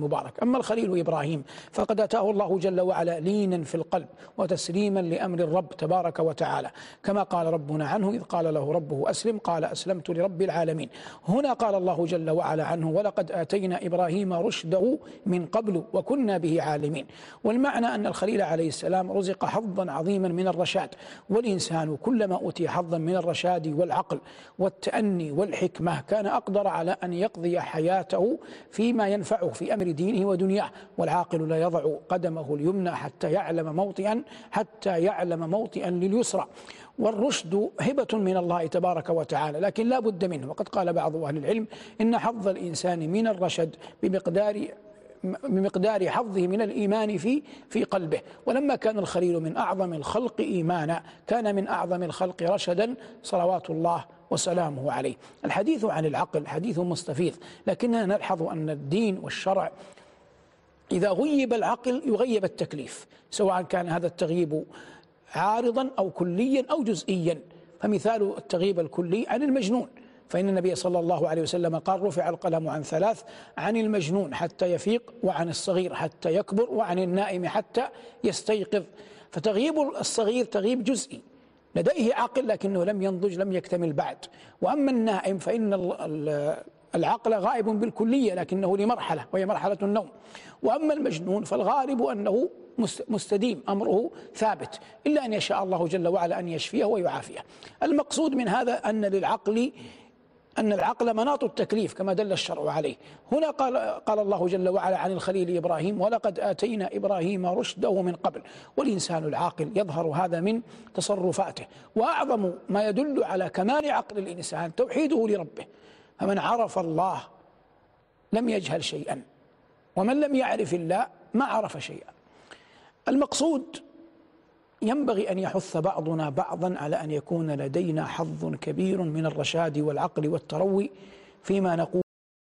المبارك. أما الخليل إبراهيم فقد أتاه الله جل وعلا لينا في القلب وتسليما لأمر الرب تبارك وتعالى. كما قال ربنا عنه إذ قال له ربه أسلم قال أسلمت لرب العالمين. هنا قال الله جل وعلا عنه ولقد آتينا إبراهيم رشده من قبل وكنا به عالمين. والمعنى أن الخليل عليه السلام رزق حظا عظيما من الرشاد. والإنسان كلما أوتي حظا من الرشاد والعقل والتأني والحكمة كان أقدر على أن يقضي حياته فيما ينفعه في أمر دينه ودنياه والعاقل لا يضع قدمه اليمنى حتى يعلم موطئا حتى يعلم موطئا لليسرى. والرشد هبة من الله تبارك وتعالى لكن لا بد منه. وقد قال بعض أهل العلم إن حظ الإنسان من الرشد بمقدار بمقدار حظه من الإيمان في في قلبه. ولما كان الخليل من أعظم الخلق إيمانا كان من أعظم الخلق رشدا صلوات الله وسلامه عليه. الحديث عن العقل حديث مستفيض لكننا نلحظ أن الدين والشرع إذا غيب العقل يغيب التكليف سواء كان هذا التغييب عارضا أو كليا أو جزئيا. فمثال التغييب الكلي عن المجنون. فإن النبي صلى الله عليه وسلم قال رفع القلم عن ثلاث عن المجنون حتى يفيق وعن الصغير حتى يكبر وعن النائم حتى يستيقظ. فتغييب الصغير تغييب جزئي. لديه عقل لكنه لم ينضج لم يكتمل بعد. وأما النائم فإن العقل غائب بالكلية لكنه لمرحلة وهي مرحلة النوم. وأما المجنون فالغالب أنه مستديم أمره ثابت إلا أن يشاء الله جل وعلا أن يشفيه ويعافيه. المقصود من هذا أن للعقل أن العقل مناط التكليف كما دل الشرع عليه. هنا قال, قال الله جل وعلا عن الخليل إبراهيم ولقد آتينا إبراهيم رشده من قبل. والإنسان العاقل يظهر هذا من تصرفاته. وأعظم ما يدل على كمال عقل الإنسان توحيده لربه. فمن عرف الله لم يجهل شيئا ومن لم يعرف الله ما عرف شيئا. المقصود ينبغي أن يحث بعضنا بعضا على أن يكون لدينا حظ كبير من الرشاد والعقل والتروي فيما نقول